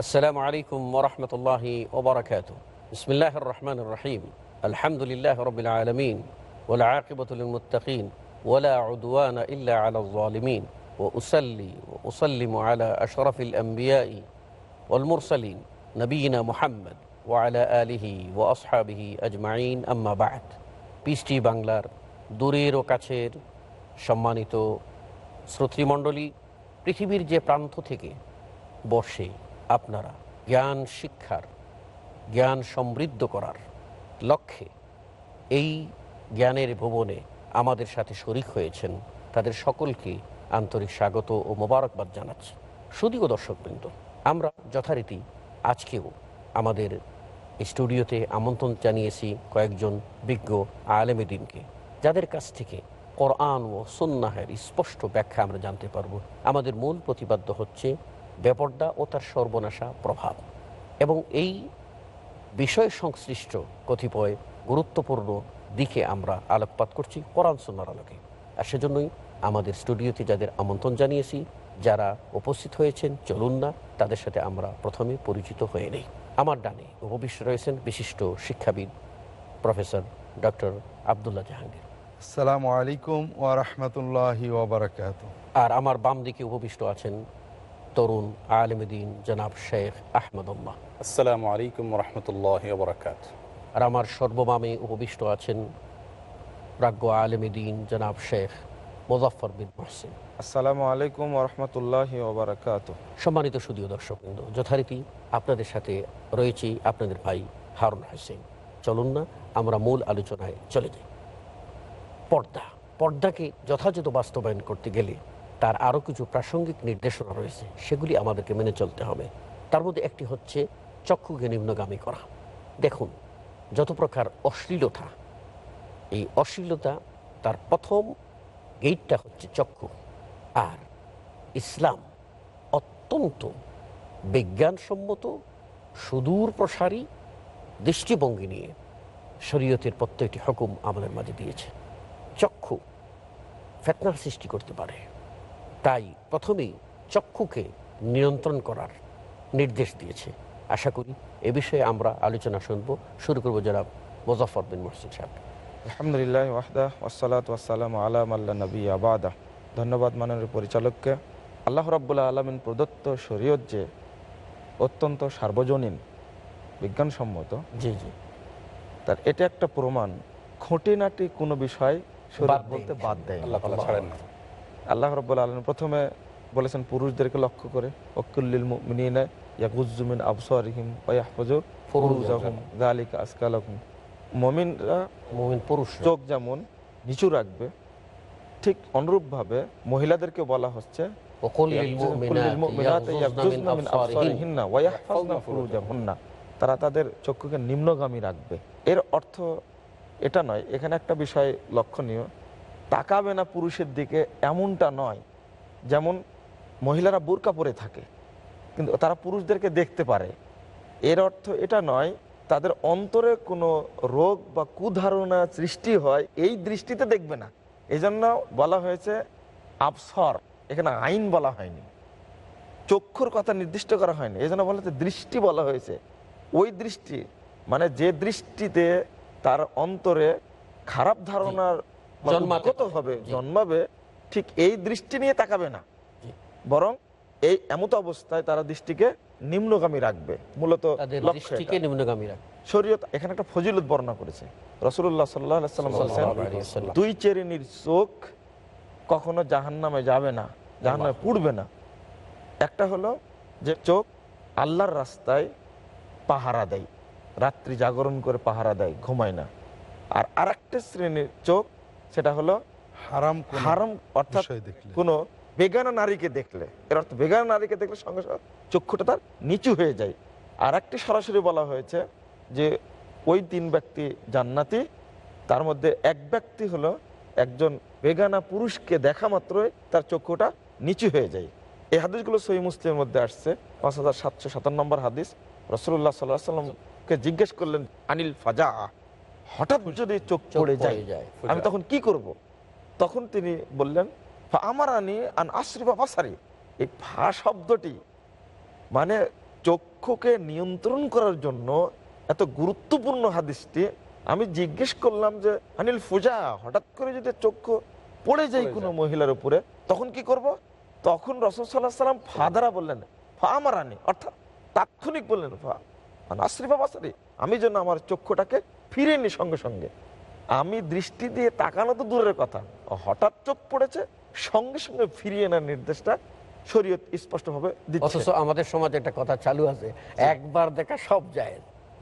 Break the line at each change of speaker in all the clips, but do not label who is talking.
السلام عليكم ورحمة الله وبركاته بسم الله الرحمن الرحيم الحمد لله رب العالمين والعاقبة للمتقين ولا عدوان إلا على الظالمين وأسلي وأسلم على أشرف الأنبياء والمرسلين نبينا محمد وعلى آله وأصحابه أجمعين أما بعد পিসটি বাংলার দূরের ও কাছের সম্মানিত শ্রোতৃমণ্ডলী পৃথিবীর যে প্রান্ত থেকে বসে আপনারা জ্ঞান শিক্ষার, জ্ঞান সমৃদ্ধ করার লক্ষ্যে এই জ্ঞানের ভুবনে আমাদের সাথে শরিক হয়েছেন তাদের সকলকে আন্তরিক স্বাগত ও মোবারকবাদ জানাচ্ছি। শুধুও দর্শকবৃন্দ, আমরা যথারীতি আজকেও আমাদের স্টুডিওতে আমন্ত্রণ জানিয়েছি কয়েকজন বিজ্ঞ আলেমেদিনকে যাদের কাছ থেকে কোরআন ও সন্ন্যাহের স্পষ্ট ব্যাখ্যা আমরা জানতে পারব। আমাদের মূল প্রতিপাদ্য হচ্ছে বেপর্দা ও তার সর্বনাশা প্রভাব। এবং এই বিষয় সংশ্লিষ্ট কতিপয় গুরুত্বপূর্ণ দিকে আমরা আলোকপাত করছি কোরআন সন্ন্যার আলোকে। আর সেজন্যই আমাদের স্টুডিওতে যাদের আমন্ত্রণ জানিয়েছি যারা উপস্থিত হয়েছেন চলুন না তাদের সাথে আমরা প্রথমে পরিচিত হয়ে নেই। আমার ডানে উপবিষ্ট রয়েছেন বিশিষ্ট শিক্ষাবিদ প্রফেসর ডক্টর আবদুল্লাহ জাহাঙ্গীর।
আসসালামু আলাইকুম ওয়া রাহমাতুল্লাহি ওয়া বারাকাতুহু।
আর আমার বাম দিকে উপবিষ্ট আছেন তরুণ আলমদিন জনাব শেখ আহমদুল্লাহ।
আসসালামু আলাইকুম রহমতুল্লাহ বরকাত
আর আমার সর্ববামে উপবিষ্ট আছেন প্রাজ্ঞ আলমদিন জনাব শেখ মুজাফর বিন মহসিন।
আসসালামু আলাইকুম ওরহমতুল্লাহ ওবরাকাত।
সম্মানিত সুদীয় দর্শকবৃন্দ যথারীতি আপনাদের সাথে রয়েছি আপনাদের ভাই হারুন হোসেন চলুন না আমরা মূল আলোচনায় চলে যাই। পর্দা পর্দাকে যথাযথ বাস্তবায়ন করতে গেলে তার আরও কিছু প্রাসঙ্গিক নির্দেশনা রয়েছে। সেগুলি আমাদেরকে মেনে চলতে হবে। তার মধ্যে একটি হচ্ছে চক্ষুকে নিম্নগামী করা। দেখুন, যত প্রকার অশ্লীলতা, এই অশ্লীলতা তার প্রথম গেটটা হচ্ছে চক্ষু। আর ইসলাম অত্যন্ত বিজ্ঞানসম্মত, সুদূর প্রসারী, দৃষ্টিভঙ্গি নিয়ে শরীয়তের প্রত্যেকটি হুকুম আমাদের মাঝে দিয়েছে। চক্ষু ফেতনার সৃষ্টি করতে পারে। তাই প্রথমেই চক্ষুকে নিয়ন্ত্রণ করার নির্দেশ দিয়েছে। আশা করি এ বিষয়ে আমরা আলোচনা শুনব। শুরু করব যারা মুজাফর বিন মহসিন সাহেব।
আলহামদুলিল্লাহ ওয়াহদা ওসালাত ওয়াসালাম আলাম আল্লাহ নবী আবাদা ধন্যবাদ মাননীয় পরিচালককে। আল্লাহ রাব্বুল্লাহ আলমিন প্রদত্ত শরীয়ত যে অত্যন্ত সার্বজনীন বিজ্ঞানসম্মত
জি জি।
তার এটা একটা প্রমাণ। খুঁটিনাটি কোনো বিষয় শরীয়ত বলতে বাদ দেয়।
আল্লাহ ছাড়েন না।
আল্লাহ রব্বুল আলম প্রথমে বলেছেন পুরুষদেরকে লক্ষ্য করে অকুল্লিল মিনা ইয়াকুজুমিন আবসারিহিম ওয়াহফজ ফরুজাহুম মমিনরা
মমিন পুরুষ
চোখ যেমন নিচু রাখবে ঠিক অনুরূপভাবে মহিলাদেরকে বলা হচ্ছে তারা তাদের চক্ষুকে নিম্নগামী রাখবে। এর অর্থ এটা নয় এখানে একটা বিষয় লক্ষণীয়। তাকাবে না পুরুষের দিকে এমনটা নয় যেমন মহিলারা বোরকা পরে থাকে কিন্তু তারা পুরুষদেরকে দেখতে পারে। এর অর্থ এটা নয় তাদের অন্তরে কোনো রোগ বা কুধারণা সৃষ্টি হয় এই দৃষ্টিতে দেখবে না। এই জন্য বলা হয়েছে আবসর এখানে আইন বলা হয়নি। চক্ষুর কথা নির্দিষ্ট করা হয়নি এই জন্য বলা হয়েছে দৃষ্টি বলা হয়েছে। ওই দৃষ্টি মানে যে দৃষ্টিতে তার অন্তরে খারাপ ধারণার
জন্মাতে
উদ্গত হবে জন্মাবে ঠিক এই দৃষ্টি নিয়ে তাকাবে না। বরং এই এমত অবস্থায় তারা দৃষ্টিকে নিম্নগামী রাখবে মূলত
দৃষ্টিকে নিম্নগামী রাখ
শরীয়ত এখানে একটা ফজিলত বর্ণনা করেছে। রসুল্লাহ সাল্লাম বলছেন। দুই চেরিনির চোখ কখনো জাহান্নামে যাবে না জাহান্নামে পুড়বে না। একটা হলো যে চোখ আল্লাহর রাস্তায় পাহারা দেয় রাত্রি জাগরণ করে পাহারা দেয় ঘুমায় না। আর আরেকটা শ্রেণির চোখ সেটা হলো
হারাম
হারাম অর্থাৎ। কোনো বেগানা নারীকে দেখলে। এর অর্থ বেগানা নারীকে দেখলে সঙ্গে সঙ্গে চক্ষুটা তার নিচু হয়ে যায়। আর একটি সরাসরি বলা হয়েছে যে ওই তিন ব্যক্তি জান্নাতি তার মধ্যে এক ব্যক্তি হলো একজন বেগানা পুরুষকে দেখা মাত্রই তার চক্ষুটা নিচু হয়ে যায়। এই হাদিসগুলো সহি মুসলিমের মধ্যে আসছে পাঁচ হাজার সাতশো সাতান্ন নম্বর হাদিস। রসুল্লাহ সাল্লাহ সাল্লামকে জিজ্ঞেস করলেন আনিল ফাজা হঠাৎ যদি চোখ পড়ে যায় আমি তখন কি করব। তখন তিনি বললেন আমার আনি আন আশ্রিবা বাসারি এই ফা শব্দটি মানে চক্ষুকে নিয়ন্ত্রণ করার জন্য এত গুরুত্বপূর্ণ হাদিসটি আমি জিজ্ঞেস করলাম যে আনিল ফুজা হঠাৎ করে যদি চক্ষু পড়ে যায় কোনো মহিলার উপরে তখন কি করব। তখন রসদ সাল্লাহ সাল্লাম ফাদারা বললেন ফা আমার আনি অর্থাৎ তাৎক্ষণিক বললেন ফা আন আশ্রিবা বাসারি আমি যেন আমার চক্ষুটাকে ফিরে নি সঙ্গে সঙ্গে। আমি দৃষ্টি দিয়ে তাকানো তো দূরের কথা। হঠাৎ চোখ পড়েছে সঙ্গে সঙ্গে ফিরিয়ে আনার নির্দেশটা শরীয়ত স্পষ্টভাবে দিচ্ছে।
অথচ আমাদের সমাজে একটা কথা চালু আছে একবার দেখা সব যায়।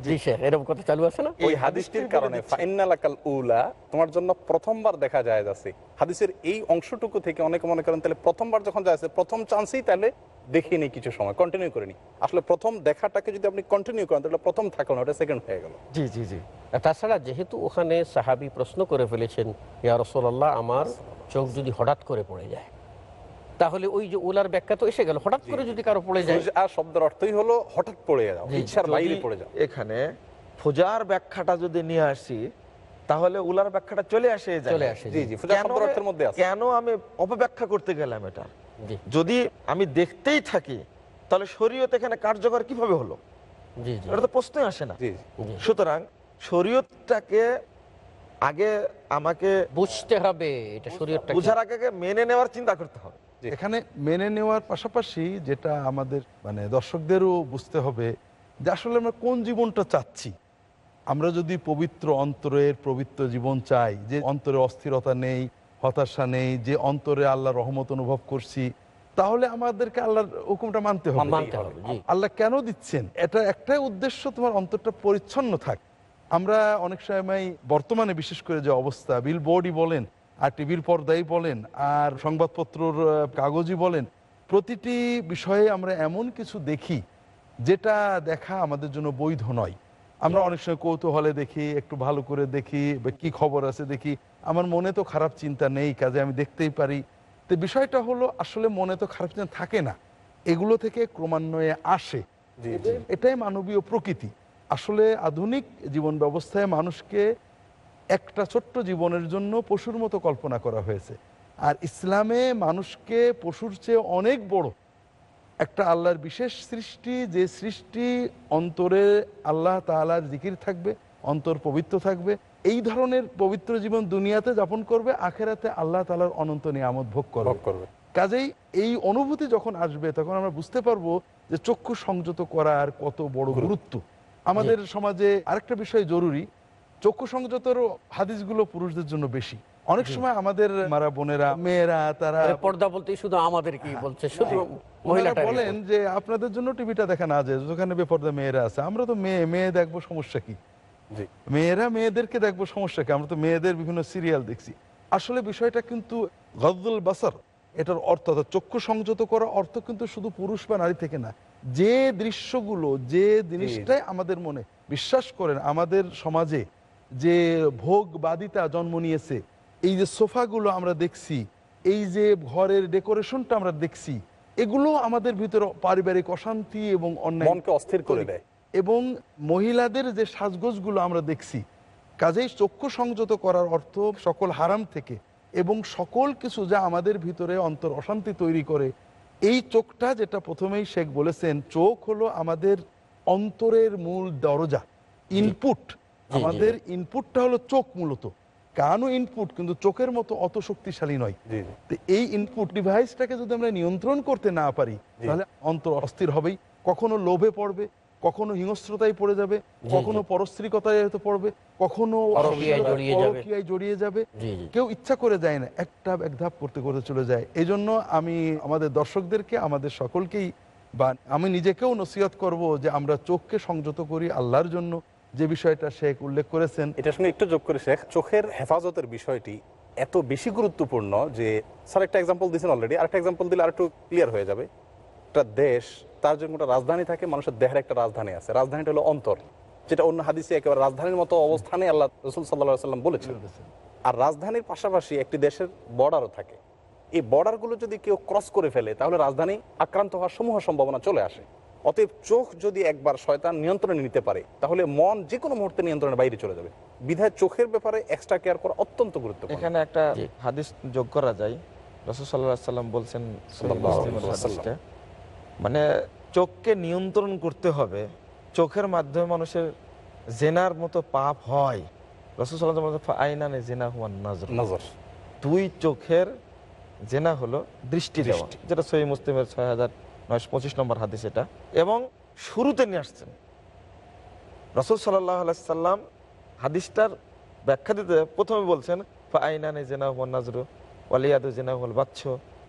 জি। শেখ এরকম কথা চালু আছে না?
ওই
এই
হাদিসটির
হাদিসটির
কারণে
বলে দিচ্ছি।
ফাইনালাকাল উলা তোমার জন্য প্রথমবার দেখা যায় আছে। হাদিসের এই অংশটুকু থেকে অনেকে মনে করেন তাহলে প্রথমবার যখন যায় প্রথম চান্সেই তাহলে দেখিয়ে নিই কিছু সময় কন্টিনিউ করে নি আসলে প্রথম দেখাটাকে যদি আপনি কন্টিনিউ করেন তাহলে প্রথম থাকল না ওটা সেকেন্ড হয়ে গেল।
জি জি জি।
তাছাড়া যেহেতু ওখানে সাহাবি প্রশ্ন করে ফেলেছেন ইয়া রসোল্লাহ আমার চোখ যদি হঠাৎ করে পড়ে যায় তাহলে ওই যে ওলার ব্যাখ্যা তো এসে গেল হঠাৎ করে যদি কারও পড়ে যায়।
আর শব্দের অর্থই হলো হঠাৎ পড়ে যাও ইচ্ছার বাইরে পড়ে যাও
এখানে ফুজার ব্যাখ্যাটা যদি নিয়ে আসি তাহলে উলার ব্যাখ্যাটা চলে আসে
চলে আসে
জি।
জি
জি
কেন
শব্দের অর্থের মধ্যে আছে।
কেন আমি অপব্যাখ্যা করতে গেলাম এটা? যদি আমি দেখতেই থাকি তাহলে শরীয়ত এখানে কার্যকর কীভাবে হলো?
জি জি।
এটা তো প্রশ্নই আসে না। সুতরাং শরীয়তটাকে আগে আমাকে
বুঝতে হবে এটা
বুঝার আগে আগে মেনে নেওয়ার চিন্তা করতে হবে।
এখানে মেনে নেওয়ার পাশাপাশি যেটা আমাদের মানে দর্শকদেরও বুঝতে হবে যে আসলে আমরা কোন জীবনটা চাচ্ছি। আমরা যদি পবিত্র অন্তরের পবিত্র জীবন চাই যে অন্তরে অস্থিরতা নেই হতাশা নেই যে অন্তরে আল্লাহ রহমত অনুভব করছি তাহলে আমাদেরকে আল্লাহর হুকুমটা মানতে হবে। আল্লাহ কেন দিচ্ছেন? এটা একটাই উদ্দেশ্য তোমার অন্তরটা পরিচ্ছন্ন থাক। আমরা অনেক সময় বর্তমানে বিশেষ করে যে অবস্থা বিল বোর্ডই বলেন আর টিভির পর্দাই বলেন আর সংবাদপত্রর কাগজই বলেন প্রতিটি বিষয়ে আমরা এমন কিছু দেখি যেটা দেখা আমাদের জন্য বৈধ নয়। আমরা অনেক সময় কৌতূহলে দেখি একটু ভালো করে দেখি বা কি খবর আছে দেখি। আমার মনে তো খারাপ চিন্তা নেই কাজে আমি দেখতেই পারি। তো বিষয়টা হলো আসলে মনে তো খারাপ চিন্তা থাকে না। এগুলো থেকে ক্রমান্বয়ে আসে। এটাই মানবীয় প্রকৃতি। আসলে আধুনিক জীবন ব্যবস্থায় মানুষকে একটা ছোট্ট জীবনের জন্য পশুর মতো কল্পনা করা হয়েছে। আর ইসলামে মানুষকে পশুর চেয়ে অনেক বড় একটা আল্লাহর বিশেষ সৃষ্টি যে সৃষ্টি অন্তরে আল্লাহ তাআলার জিকির থাকবে অন্তর পবিত্র থাকবে। এই ধরনের পবিত্র জীবন দুনিয়াতে যাপন করবে আখেরাতে আল্লাহ তাআলার অনন্ত নিয়ামত ভোগ করবে।
ভোগ করবে।
কাজেই এই অনুভূতি যখন আসবে তখন আমরা বুঝতে পারব যে চক্ষু সংযত করার কত বড় গুরুত্ব। আমাদের সমাজে আরেকটা বিষয় জরুরি চক্ষু সংযতর হাদিসগুলো পুরুষদের জন্য বেশি। অনেক সময় আমাদের মারা বোনেরা মেয়েরা তারা
পর্দা বলতে শুধু আমাদের কি বলছে? শুধু
বলেন যে আপনাদের জন্য টিভিটা দেখা না যায় যেখানে বেপর্দা মেয়েরা আছে। আমরা তো মেয়ে মেয়ে দেখব সমস্যা কি? মেয়েরা মেয়েদেরকে দেখব সমস্যা কি? আমরা তো মেয়েদের বিভিন্ন সিরিয়াল দেখছি। আসলে বিষয়টা কিন্তু গদ্দুল বাসার এটার অর্থ অর্থাৎ চক্ষু সংযত করা অর্থ কিন্তু শুধু পুরুষ বা নারী থেকে না। যে দৃশ্যগুলো যে জিনিসটাই আমাদের মনে বিশ্বাস করেন আমাদের সমাজে যে ভোগবাদিতা জন্ম নিয়েছে এই যে সোফাগুলো আমরা দেখছি এই যে ঘরের ডেকোরেশনটা আমরা দেখছি এগুলো আমাদের ভিতরে পারিবারিক অশান্তি এবং অন্যায়
অস্থির করে দেয়।
এবং মহিলাদের যে সাজগোজগুলো আমরা দেখছি কাজেই চক্ষু সংযত করার অর্থ সকল হারাম থেকে এবং সকল কিছু যা আমাদের ভিতরে অন্তর অশান্তি তৈরি করে এই চোখটা যেটা প্রথমেই শেখ বলেছেন চোখ হলো আমাদের অন্তরের মূল দরজা ইনপুট আমাদের ইনপুটটা হলো চোখ মূলত। কানও ইনপুট কিন্তু চোখের মতো অত শক্তিশালী নয়। তো এই ইনপুট ডিভাইসটাকে যদি আমরা নিয়ন্ত্রণ করতে না পারি তাহলে অন্তর অস্থির হবেই। কখনো লোভে পড়বে কখনো হিংস্রতায় পড়ে যাবে কখনো পরস্ত্রীকতায় হয়তো পড়বে কখনো
জড়িয়ে যাবে।
কেউ ইচ্ছা করে যায় না এক ধাপ এক ধাপ করতে করতে চলে যায়। এই জন্য আমি আমাদের দর্শকদেরকে আমাদের সকলকেই বা আমি নিজেকেও নসিহত করব যে আমরা চোখকে সংযত করি আল্লাহর জন্য। যে বিষয়টা শেখ উল্লেখ করেছেন
এটার সঙ্গে একটু যোগ করে শেখ চোখের হেফাজতের বিষয়টি এত বেশি গুরুত্বপূর্ণ যে স্যার একটা এক্সাম্পল দিয়েছেন অলরেডি আরেকটা এক্সাম্পল দিলে আরেকটু ক্লিয়ার হয়ে যাবে। একটা দেশ তার জন্য একটা রাজধানী থাকে মানুষের দেহের একটা রাজধানী আছে। রাজধানীটা হলো অন্তর যেটা অন্য হাদিসে একেবারে রাজধানীর মতো অবস্থানে আল্লাহ রসুল সাল্লাহ সাল্লাম বলেছেন। আর রাজধানীর পাশাপাশি একটি দেশের বর্ডারও থাকে। এই বর্ডারগুলো যদি কেউ ক্রস করে ফেলে তাহলে রাজধানী আক্রান্ত হওয়ার সমূহ সম্ভাবনা চলে আসে। অতএব চোখ যদি একবার শয়তান নিয়ন্ত্রণে নিতে পারে তাহলে মন যে কোনো মুহূর্তে নিয়ন্ত্রণের বাইরে চলে যাবে। বিধায় চোখের ব্যাপারে এক্সট্রা কেয়ার করা অত্যন্ত গুরুত্বপূর্ণ।
এখানে একটা হাদিস যোগ করা যায়। রসুল সাল্লাহ সাল্লাম বলছেন। মানে চোখকে নিয়ন্ত্রণ করতে হবে। চোখের মাধ্যমে মানুষের জেনার মতো পাপ হয়। আইনানে জেনা হুয়ান নজর।
নজর।
দুই চোখের জেনা হলো দৃষ্টি দেওয়া।
দৃষ্টি।
যেটা সহি মুসলিমের ছয় হাজার নয়শো পঁচিশ নম্বর হাদিস এটা। এবং শুরুতে নিয়ে আসছেন। রসুল সাল্লাহ সাল্লাম হাদিসটার ব্যাখ্যা দিতে প্রথমে বলছেন আইনানে জেনা হুয়ান নাজরু ওয়ালিয়াদু জেনা হুয়াল বাচ্চ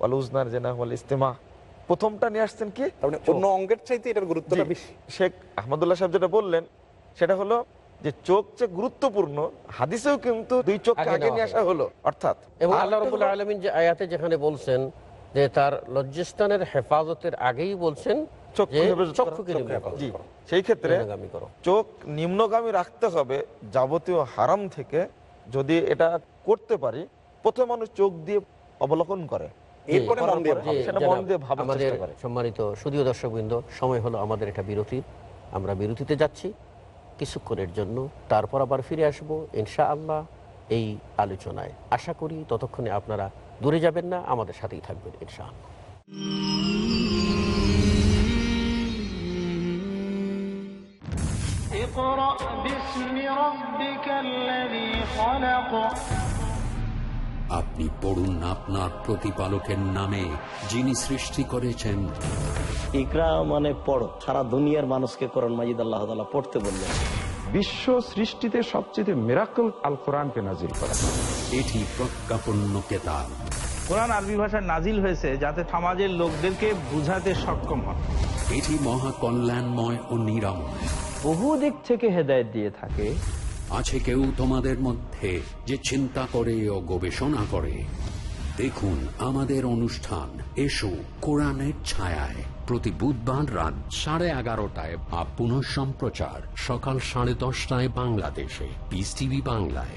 ওয়াল উজনার জেনা হুয়াল ইস্তেমা। প্রথমটা নিয়ে আসছেন কি?
মানে অন্য অঙ্গের চাইতে এটার। বেশি।
শেখ আহমদুল্লাহ সাহেব যেটা বললেন সেটা হলো যে চোখ যে গুরুত্বপূর্ণ হাদিসেও কিন্তু দুই চোখ
আগে
নিয়ে আসা হলো অর্থাৎ
এবং আল্লাহ
হলো-
রবুল্লা আলমিন যে আয়াতে যেখানে বলছেন যে তার লজ্জাস্থানের হেফাজতের আগেই বলছেন।
সেই ক্ষেত্রে চোখ নিম্নগামী রাখতে হবে যাবতীয় হারাম থেকে যদি এটা করতে পারি প্রথম মানুষ চোখ দিয়ে অবলোকন করে।
আমাদের। সম্মানিত সুদীয় দর্শকবৃন্দ সময় হলো আমাদের এটা বিরতির। আমরা বিরতিতে যাচ্ছি। কিছুক্ষণের জন্য তারপর আবার ফিরে আসব ইনশা আল্লাহ এই আলোচনায়। আশা করি ততক্ষণে আপনারা দূরে যাবেন না আমাদের সাথেই থাকবেন ইনশা আল্লাহ
اقرأ باسم ربك الذي خلق
আপনি পড়ুন আপনার প্রতিপালকের নামে যিনি সৃষ্টি করেছেন
ইকরা মানে পড়ো সারা দুনিয়ার মানুষকে করণ মাজিদ আল্লাহ তাআলা পড়তে বললেন
বিশ্ব সৃষ্টিতে সবচেয়ে মেরাকল আল কোরআনকে নাজিল করা
এটি প্রজ্ঞাপন্য কেতাব
কোরআন আরবি ভাষায় নাজিল হয়েছে যাতে সমাজের লোকদেরকে বুঝাতে সক্ষম হয়।
এটি মহা কল্যাণময় ও নিরাময়
বহু দিক থেকে হেদায়েত দিয়ে থাকে।
আছে কেউ তোমাদের মধ্যে যে চিন্তা করে ও গবেষণা করে। দেখুন আমাদের অনুষ্ঠান। এসো কোরআনের ছায়ায়। প্রতি বুধবার রাত সাড়ে এগারোটায় বা পুনঃ সম্প্রচার। সকাল সাড়ে দশটায় বাংলাদেশে। পিস টিভি বাংলায়।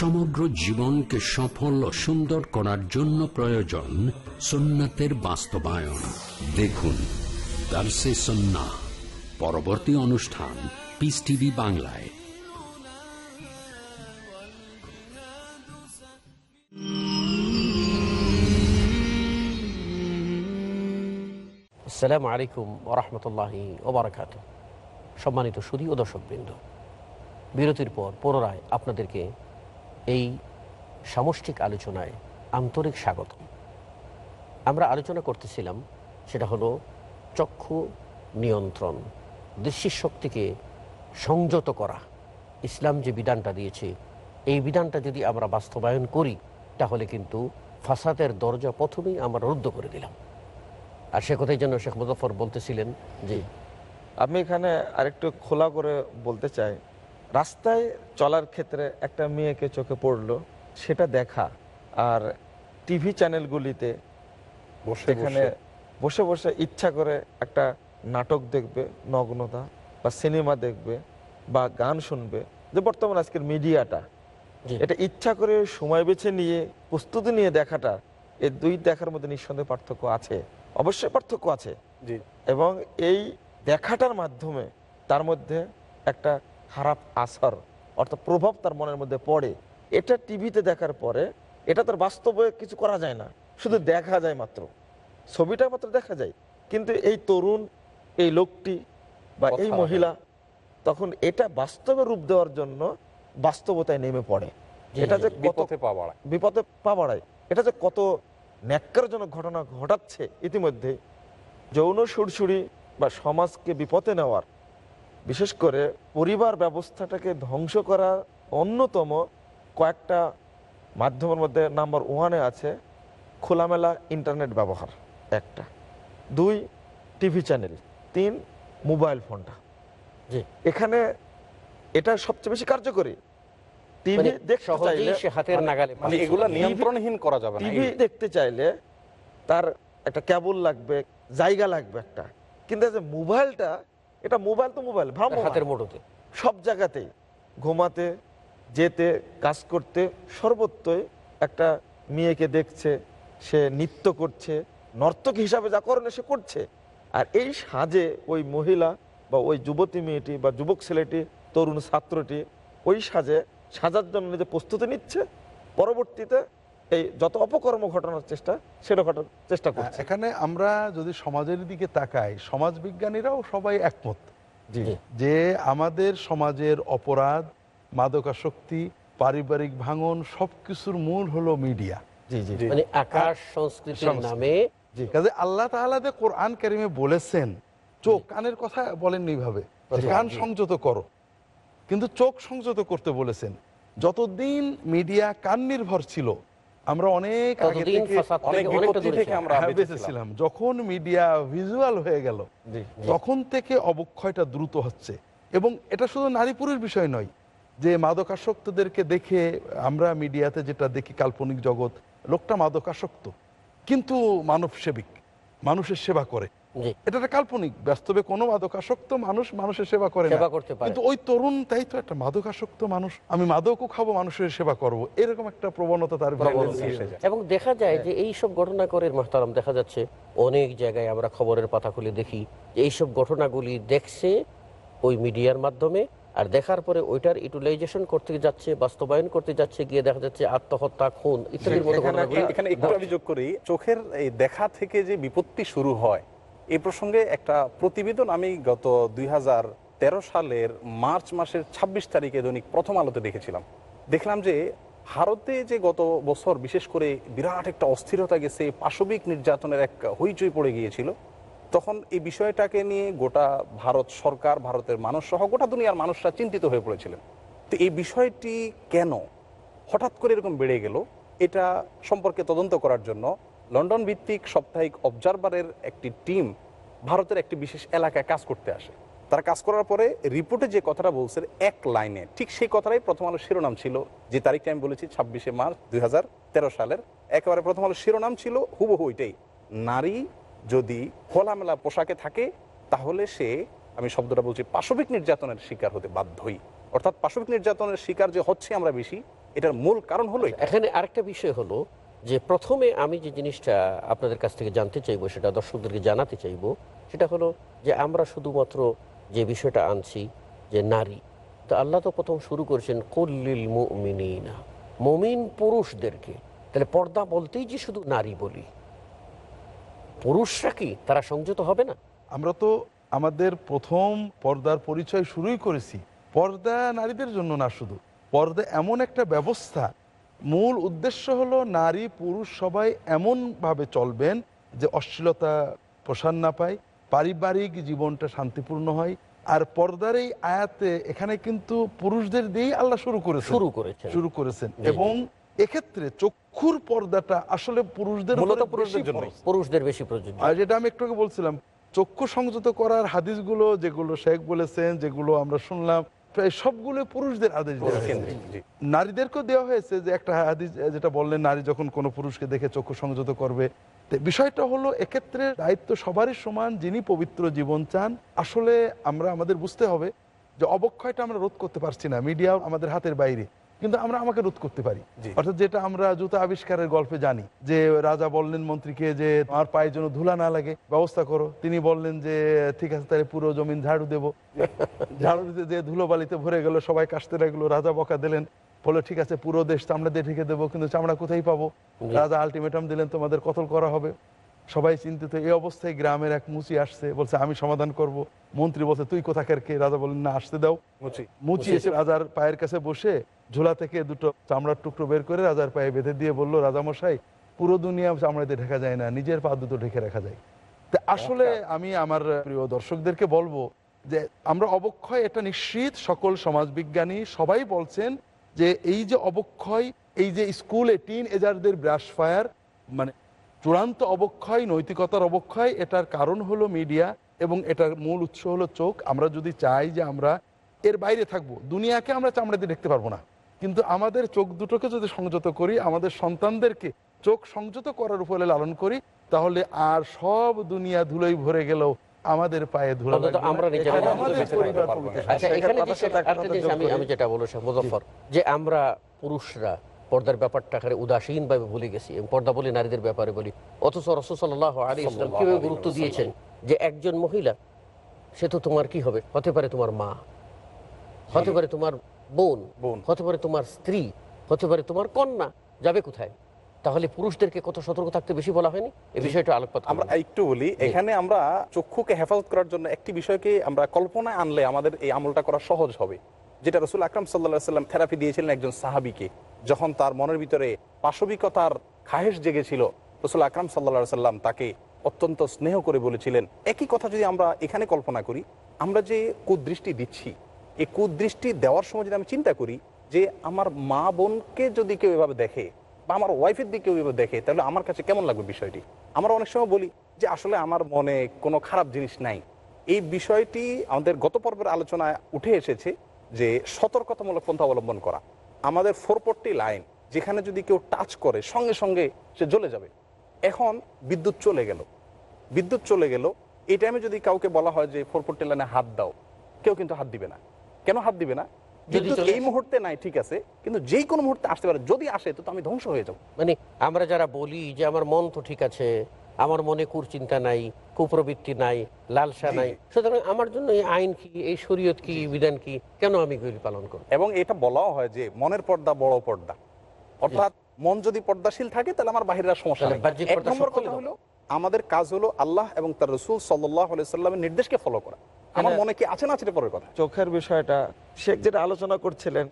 সমগ্র জীবনকে সফল ও সুন্দর করার জন্য প্রয়োজন সুন্নাতের বাস্তবায়ন। দেখুন, দার্সে সন্না পরবর্তী অনুষ্ঠান পিস টিভি বাংলায়।
আসসালামু আলাইকুম ওরহমতুল্লাহি ওবরাকাত সম্মানিত সুদী ও দর্শকবৃন্দ, বিরতির পর পুনরায় আপনাদেরকে এই সামষ্টিক আলোচনায় আন্তরিক স্বাগত আমরা আলোচনা করতেছিলাম, সেটা হলো চক্ষু নিয়ন্ত্রণ, দৃষ্টিশক্তিকে সংযত করা। ইসলাম যে বিধানটা দিয়েছে, এই বিধানটা যদি আমরা বাস্তবায়ন করি, তাহলে কিন্তু ফাসাদের দরজা প্রথমেই আমরা রুদ্ধ করে দিলাম। আর সে কথাই জন্য শেখ মুজফর বলতেছিলেন যে,
আমি এখানে আরেকটু খোলা করে বলতে চাই রাস্তায় চলার ক্ষেত্রে একটা মেয়েকে চোখে পড়ল সেটা দেখা আর টিভি চ্যানেলগুলিতে সেখানে বসে। বসে ইচ্ছা করে একটা নাটক দেখবে নগ্নতা বা সিনেমা দেখবে বা গান শুনবে যে বর্তমান আজকের মিডিয়াটা। এটা ইচ্ছা করে সময় বেছে নিয়ে প্রস্তুতি নিয়ে দেখাটা এই দুই দেখার মধ্যে নিঃসন্দেহে পার্থক্য আছে। অবশ্যই পার্থক্য আছে।
জি।
এবং এই দেখাটার মাধ্যমে তার মধ্যে একটা খারাপ আসর অর্থাৎ প্রভাব তার মনের মধ্যে পড়ে। এটা টিভিতে দেখার পরে এটা তার বাস্তবে কিছু করা যায় না। শুধু দেখা যায় মাত্র। ছবিটা মাত্র দেখা যায়। কিন্তু এই তরুণ এই লোকটি বা এই মহিলা তখন এটা বাস্তবে রূপ দেওয়ার জন্য বাস্তবতায় নেমে পড়ে। এটা যে
বিপথে পা বাড়ায়।
বিপদে পা বাড়ায়। এটা যে কত ন্যাক্কারজনক ঘটনা ঘটাচ্ছে ইতিমধ্যে। যৌন সুরসুরি বা সমাজকে বিপদে নেওয়ার বিশেষ করে পরিবার ব্যবস্থাটাকে ধ্বংস করার অন্যতম কয়েকটা মাধ্যমের মধ্যে নাম্বার ওয়ানে আছে খোলামেলা ইন্টারনেট ব্যবহার একটা। দুই টিভি চ্যানেল। তিন মোবাইল ফোনটা।
জি।
এখানে এটা সবচেয়ে বেশি কার্যকরী। টিভি
মানে
দেখতে চাইলে
সে হাতের নাগালে
মানে
পাচ্ছে।
নিয়ন্ত্রণহীন করা যাবে না।
টিভি দেখতে চাইলে তার একটা কেবল লাগবে জায়গা লাগবে একটা। কিন্তু যে মোবাইলটা এটা মোবাইল তো মোবাইল
তার হাতের মুঠোতে।
সব জায়গাতেই ঘুমাতে যেতে কাজ করতে সর্বত্রই একটা মেয়েকে দেখছে সে নৃত্য করছে নর্তক হিসাবে যা করণে সে করছে। আর এই সাজে ওই মহিলা বা ওই যুবতী মেয়েটি বা যুবক ছেলেটি তরুণ ছাত্রটি ওই সাজে সাজার জন্য নিজে প্রস্তুতি নিচ্ছে। পরবর্তীতে এই যত অপকর্ম ঘটানোর চেষ্টা সেটা ঘটার চেষ্টা করছে।
এখানে আমরা যদি সমাজের দিকে তাকাই সমাজ বিজ্ঞানীরাও সবাই একমত যে আমাদের সমাজের অপরাধ মাদকাসক্তি পারিবারিক ভাঙন সবকিছুর মূল হলো মিডিয়া।
জি জি।
জি।
মানে আকাশ সংস্কৃতির নামে।
কাজে আল্লাহ তাআলা যে কোরআন কারিমে বলেছেন চোখ কানের কথা বলেননি এইভাবে যে কান সংযত করো। কিন্তু চোখ সংযত করতে বলেছেন। যতদিন মিডিয়া কান নির্ভর ছিল আমরা অনেক আগে থেকে
ফাসাদ
অনেক
থেকে অনেকটা
বিপত্তি
দূরে
থেকে
ছিলাম।
আমরা
হ্যাঁ, যখন মিডিয়া ভিজুয়াল হয়ে গেল তখন থেকে অবক্ষয়টা দ্রুত হচ্ছে। এবং এটা শুধু নারী পুরুষ বিষয় নয় যে মাদকাসক্তদেরকে দেখে আমরা মিডিয়াতে যেটা দেখি কাল্পনিক জগৎ লোকটা মাদকাসক্ত কিন্তু মানব সেবিক মানুষের সেবা করে। এটা একটা কাল্পনিক। বাস্তবে কোনো মাদকাসক্ত মানুষ মানুষের সেবা করে না।
সেবা করতে পারে।
কিন্তু ওই তরুণ তাই তো একটা মাদকাসক্ত মানুষ। আমি মাদকও খাব মানুষের সেবা করব। এরকম একটা প্রবণতা তার।
এবং দেখা যায় যে এই সব ঘটনা করে মাহতারাম দেখা যাচ্ছে অনেক জায়গায় আমরা খবরের পাতা খুলে দেখি যে এইসব ঘটনাগুলি দেখছে ওই মিডিয়ার মাধ্যমে। আর দেখার পরে ওইটার ইউটিলাইজেশন করতে যাচ্ছে বাস্তবায়ন করতে যাচ্ছে গিয়ে দেখা যাচ্ছে আত্মহত্যা খুন ইত্যাদির মতো
এখানে
একটু অভিযোগ করি। চোখের এই দেখা থেকে যে বিপত্তি শুরু হয় এই প্রসঙ্গে একটা প্রতিবেদন আমি গত দুই হাজার তেরো সালের মার্চ মাসের ২৬ তারিখে দৈনিক প্রথম আলোতে দেখেছিলাম। দেখলাম যে ভারতে যে গত বছর বিশেষ করে বিরাট একটা অস্থিরতা গেছে, পাশবিক নির্যাতনের এক হইচই পড়ে গিয়েছিল, তখন এই বিষয়টাকে নিয়ে গোটা ভারত সরকার, ভারতের মানুষ সহ গোটা দুনিয়ার মানুষরা চিন্তিত হয়ে পড়েছিলেন। তো এই বিষয়টি কেন? হঠাৎ করে এরকম বেড়ে গেল, এটা সম্পর্কে তদন্ত করার জন্য লন্ডন ভিত্তিক সাপ্তাহিক অবজারভারের একটি টিম ভারতের একটি বিশেষ এলাকায় কাজ করতে আসে। তারা কাজ করার পরে রিপোর্টে যে কথাটা বলছে, এক লাইনে, ঠিক সেই কথাটাই প্রথম আলো শিরোনাম ছিল। যে তারিখটা আমি বলেছি, ছাব্বিশে মার্চ দু হাজার তেরো সালের। একেবারে প্রথম আলো শিরোনাম ছিল হুবহু ওইটাই, নারী যদি খোলামেলা পোশাকে থাকে, তাহলে সে, আমি শব্দটা বলছি, পাশবিক নির্যাতনের শিকার হতে বাধ্যই অর্থাৎ পাশবিক নির্যাতনের শিকার যে হচ্ছে আমরা বেশি, এটার মূল কারণ হলো
এখানে আরেকটা বিষয় হলো যে প্রথমে আমি যে জিনিসটা আপনাদের কাছ থেকে জানতে চাইব, সেটা দর্শকদেরকে জানাতে চাইব, সেটা হলো যে আমরা শুধুমাত্র যে বিষয়টা আনছি যে নারী, তো আল্লাহ তো প্রথম শুরু করেছেন কল্লিল মুমিনিনা মমিন পুরুষদেরকে। তাহলে পর্দা বলতেই যে শুধু নারী বলি। পুরুষরা কি তারা সংযত হবে না?
আমরা তো আমাদের প্রথম পর্দার পরিচয় শুরুই করেছি। পর্দা নারীদের জন্য না শুধু। পর্দা এমন একটা ব্যবস্থা মূল উদ্দেশ্য হলো নারী পুরুষ সবাই এমনভাবে চলবেন যে অশ্লীলতা প্রসার না পায় পারিবারিক জীবনটা শান্তিপূর্ণ হয় আর পর্দার এই আয়াতে এখানে কিন্তু পুরুষদের দিয়েই আল্লাহ শুরু করেছেন
শুরু করেছেন
শুরু করেছেন এবং এক্ষেত্রে চক্ষুর পর্দাটা আসলে পুরুষদের
মূলত পুরুষদের।
ফরজ।
পুরুষদের বেশি প্রযোজ্য
আর যেটা আমি একটু আগে বলছিলাম চক্ষু সংযত করার হাদিসগুলো যেগুলো শেখ বলেছেন যেগুলো আমরা শুনলাম প্রায় সবগুলো পুরুষদের আদেশ। নারীদেরকেও দেওয়া হয়েছে যে একটা হাদিস যেটা বললেন নারী যখন কোনো পুরুষকে দেখে চক্ষু সংযত করবে। তো বিষয়টা হলো এক্ষেত্রে দায়িত্ব সবারই সমান যিনি পবিত্র জীবন চান। আসলে আমরা আমাদের বুঝতে হবে যে অবক্ষয়টা আমরা রোধ করতে পারছি না। মিডিয়া আমাদের হাতের বাইরে। কিন্তু আমরা আমাকে রোধ করতে পারি। অর্থাৎ যেটা আমরা জুতা আবিষ্কারের গল্পে জানি যে রাজা বললেন মন্ত্রীকে যে আমার পায়ের জন্য ধুলা না লাগে ব্যবস্থা করো। তিনি বললেন যে ঠিক আছে তাহলে পুরো জমিন ঝাড়ু দেবো। ঝাড়ু দিতে যে ধুলো বালিতে ভরে গেল সবাই কাশতে লাগল। রাজা বকা দিলেন বলে ঠিক আছে পুরো দেশ চামড়া দিয়ে ঢেকে দেবো কিন্তু চামড়া কোথায় পাবো? রাজা আলটিমেটাম দিলেন তোমাদের কতল করা হবে? সবাই চিন্তিত এই অবস্থায় গ্রামের এক মুচি আসছে বলছে আমি সমাধান করব। মন্ত্রী বলছে তুই কোথাকার কে? রাজা বলেন না আসতে দাও।
মুচি।
মুচি এসে রাজার পায়ের কাছে বসে ঝোলা থেকে দুটো চামড়ার টুকরো বের করে রাজার পায়ে বেঁধে দিয়ে বলল রাজামশাই পুরো দুনিয়া চামড়াতে ঢেকা যায় না নিজের পা দুটো ঢেকে রাখা যায়। তা আসলে আমি আমার প্রিয় দর্শকদেরকে বলব যে আমরা অবক্ষয় এটা নিশ্চিত সকল সমাজবিজ্ঞানী সবাই বলছেন যে এই যে অবক্ষয় এই যে স্কুলে টিন এজারদের ব্রাশ ফায়ার মানে চূড়ান্ত অবক্ষয় নৈতিকতার অবক্ষয় এটার কারণ হলো মিডিয়া এবং এটার মূল উৎস হলো চোখ। আমরা যদি চাই যে আমরা এর বাইরে থাকব দুনিয়াকে আমরা চামড়া দিয়ে দেখতে পারব না। কিন্তু আমাদের চোখ দুটোকে যদি সংযত করি আমাদের সন্তানদেরকে চোখ সংযত করার উপরে লালন করি তাহলে আর সব দুনিয়া ধুলোই ভরে গেলেও আমাদের পায়ে ধুলো।
আচ্ছা আমি যেটা বলো মুজফর যে আমরা পুরুষরা পর্দার ব্যাপারটাকে উদাসীন ভাবে ভুলে গেছি এবং পর্দা বলি নারীদের ব্যাপারে বলি। অথচ রসুসাল্লাহ আলী ইসলাম কীভাবে গুরুত্ব দিয়েছেন যে একজন মহিলা সে তো তোমার কি হবে? হতে পারে তোমার মা হতে পারে তোমার বোন
বোন।
হতে পারে তোমার স্ত্রী হতে পারে তোমার কন্যা যাবে কোথায়? তাহলে পুরুষদেরকে কত সতর্ক থাকতে বেশি বলা হয়নি? এই বিষয়টা আলোকপাত
আমরা একটু বলি এখানে আমরা চক্ষুকে হেফাজত করার জন্য একটি বিষয়কে আমরা কল্পনায় আনলে আমাদের এই আমলটা করা সহজ হবে। যেটা রসুল আকরাম সাল্লা সাল্লাম থেরাপি দিয়েছিলেন একজন সাহাবিকে, যখন তার মনের ভিতরে পাশবিকতার খাহেশ জেগেছিল, রসুল আকরাম সাল্লা সাল্লাম তাকে অত্যন্ত স্নেহ করে বলেছিলেন, একই কথা যদি আমরা এখানে কল্পনা করি, আমরা যে কুদৃষ্টি দিচ্ছি, এই কুদৃষ্টি দেওয়ার সময় যদি আমি চিন্তা করি যে আমার মা বোনকে যদি কেউ এভাবে দেখে বা আমার ওয়াইফের দিকে কেউ এভাবে দেখে, তাহলে আমার কাছে কেমন লাগবে বিষয়টি? আমরা অনেক সময় বলি যে আসলে আমার মনে কোনো খারাপ জিনিস নাই। এই বিষয়টি আমাদের গত পর্বের আলোচনায় উঠে এসেছে যে সতর্কতামূলক পন্থা অবলম্বন করা। আমাদের ফোরপট্টি লাইন যেখানে যদি কেউ টাচ করে সঙ্গে সঙ্গে সে জ্বলে যাবে। এখন বিদ্যুৎ চলে গেল। বিদ্যুৎ চলে গেল এই টাইমে যদি কাউকে বলা হয় যে ফোরপট্টি লাইনে হাত দাও কেউ কিন্তু হাত দিবে না। কেন হাত দিবে না? বিদ্যুৎ এই মুহূর্তে নাই ঠিক আছে কিন্তু যে কোনো মুহূর্তে আসতে পারে। যদি আসে তো আমি ধ্বংস হয়ে যাব।
মানে আমরা যারা বলি যে আমার মন তো ঠিক আছে আমার মনে কুচিন্তা নাই কুপ্রবৃত্তি নাই লালসা নাই। সুতরাং আমার জন্য এই আইন কি এই শরীয়ত কি বিধান কি কেন আমি এগুলি পালন করব?
এবং এটা বলাও হয় যে মনের পর্দা বড় পর্দা। অর্থাৎ মন যদি পর্দাশীল থাকে তাহলে আমার বাহিরের সমস্যা
তাহলে
নেই।
বাহ্যিক
এক
পর্দা
নম্বর কথা হলো আমাদের কাজ হলো আল্লাহ এবং তার রসুল সাল্লাহ সাল্লামের নির্দেশকে ফলো করা। আমার
হ্যাঁ।
মনে কি আছে না আছে এটা পরের কথা?
চোখের বিষয়টা শেখ যেটা আলোচনা করছিলেন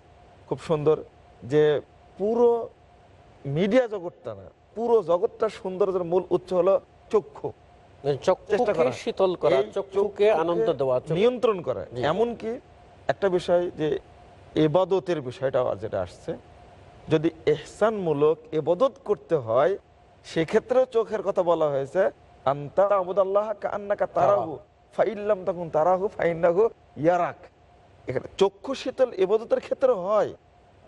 খুব সুন্দর যে পুরো মিডিয়া জগৎটা না পুরো জগৎটা সৌন্দর্যের মূল উৎস হলো চক্ষু। করা।
শীতল করা চক্ষুকে
চক্ষুকে
আনন্দ দেওয়া
নিয়ন্ত্রণ করা। এমনকি একটা বিষয় যে এবাদতের বিষয়টা যেটা আসছে যদি এহসানমূলক এবাদত করতে হয় সেক্ষেত্রেও চোখের কথা বলা হয়েছে আন্তা আবুদাল্লাহ কান্নাকা তারাহু ফাইল্লাম তখন তারাহু ফাইন্নাহু ইয়ারাক। এখানে চক্ষু শীতল এবাদতের ক্ষেত্রে হয়।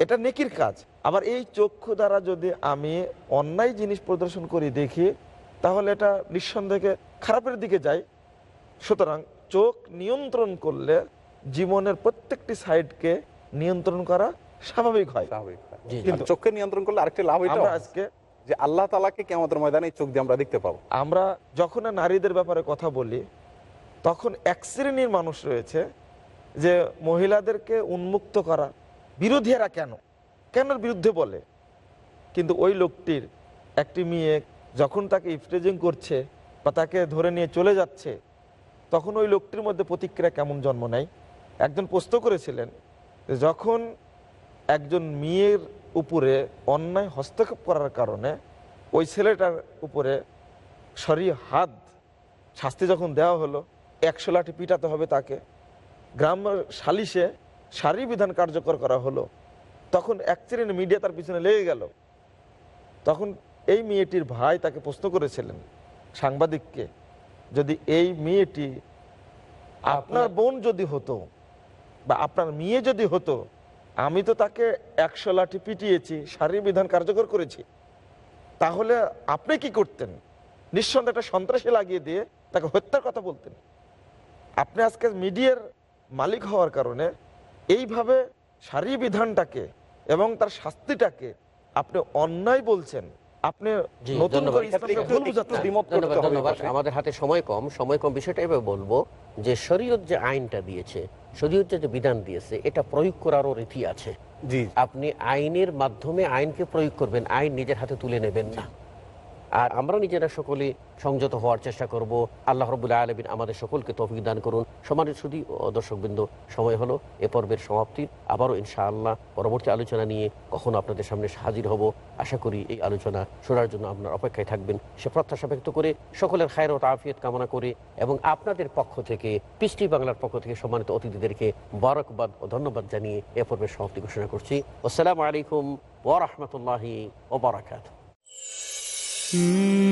এটা নেকির কাজ। আবার এই চক্ষু দ্বারা যদি আমি অন্যায় জিনিস প্রদর্শন করি দেখি তাহলে এটা নিঃসন্দেহে খারাপের দিকে যায়। সুতরাং চোখ নিয়ন্ত্রণ করলে জীবনের প্রত্যেকটি সাইডকে নিয়ন্ত্রণ করা স্বাভাবিক হয়।
স্বাভাবিক
জি, জি।
কিন্তু চোখকে নিয়ন্ত্রণ করলে আরেকটি লাভ এটা
আমরা আজকে
যে আল্লাহ তালাকে কেমন ময়দানে এই চোখ দিয়ে আমরা দেখতে পাবো।
আমরা যখন নারীদের ব্যাপারে কথা বলি তখন এক শ্রেণির মানুষ রয়েছে যে মহিলাদেরকে উন্মুক্ত করা বিরোধীরা কেন? কেন বিরুদ্ধে বলে? কিন্তু ওই লোকটির একটি মেয়ে যখন তাকে ইফটেজিং করছে বা তাকে ধরে নিয়ে চলে যাচ্ছে, তখন ওই লোকটির মধ্যে প্রতিক্রিয়া কেমন জন্ম নেয়? একজন প্রশ্ন করেছিলেন যখন একজন মেয়ের উপরে অন্যায় হস্তক্ষেপ করার কারণে ওই ছেলেটার উপরে সরি হাত শাস্তি যখন দেওয়া হলো, একশো লাঠি পিটাতে হবে তাকে গ্রাম সালিশে সারি বিধান কার্যকর করা হলো তখন এক শ্রেণির মিডিয়া তার পিছনে লেগে গেল। তখন এই মেয়েটির ভাই তাকে প্রশ্ন করেছিলেন সাংবাদিককে যদি এই মেয়েটি আপনার বোন যদি হতো বা আপনার মেয়ে যদি হতো আমি তো তাকে একশো লাঠি পিটিয়েছি শারীরিক বিধান কার্যকর করেছি। তাহলে আপনি কি করতেন? নিঃসন্দেহে একটা সন্ত্রাসী লাগিয়ে দিয়ে তাকে হত্যার কথা বলতেন। আপনি আজকে মিডিয়ার মালিক হওয়ার কারণে এইভাবে সারি বিধানটাকে এবং তার শাস্তিটাকে আপনি অন্যায় বলছেন আপনি
আমাদের হাতে সময় কম সময় কম বিষয়টা এভাবে বলব যে শরীয়ত যে আইনটা দিয়েছে শরীয়ত যে বিধান দিয়েছে এটা প্রয়োগ করারও রীতি আছে।
জি।
আপনি আইনের মাধ্যমে আইনকে প্রয়োগ করবেন আইন নিজের হাতে তুলে নেবেন না। আর আমরা নিজেরা সকলে সংযত হওয়ার চেষ্টা করব। আল্লাহ রবুল্লাহ আলমিন আমাদের সকলকে তৌফিক দান করুন। সমানের শুধু দর্শকবৃন্দ, সময় হলো এ পর্বের সমাপ্তির আবারও ইনশাআল্লাহ পরবর্তী আলোচনা নিয়ে কখনো আপনাদের সামনে হাজির হব। আশা করি এই আলোচনা শোনার জন্য আপনার অপেক্ষায় থাকবেন। সে প্রত্যাশা ব্যক্ত করে সকলের খায়রত আফিয়ত কামনা করে এবং আপনাদের পক্ষ থেকে পৃষ্টি বাংলার পক্ষ থেকে সম্মানিত অতিথিদেরকে বারকবাদ ও ধন্যবাদ জানিয়ে এ পর্বের সমাপ্তি ঘোষণা করছি। আসসালামু আলাইকুম ওরহমতুল্লাহি ওবরাকাত Mm.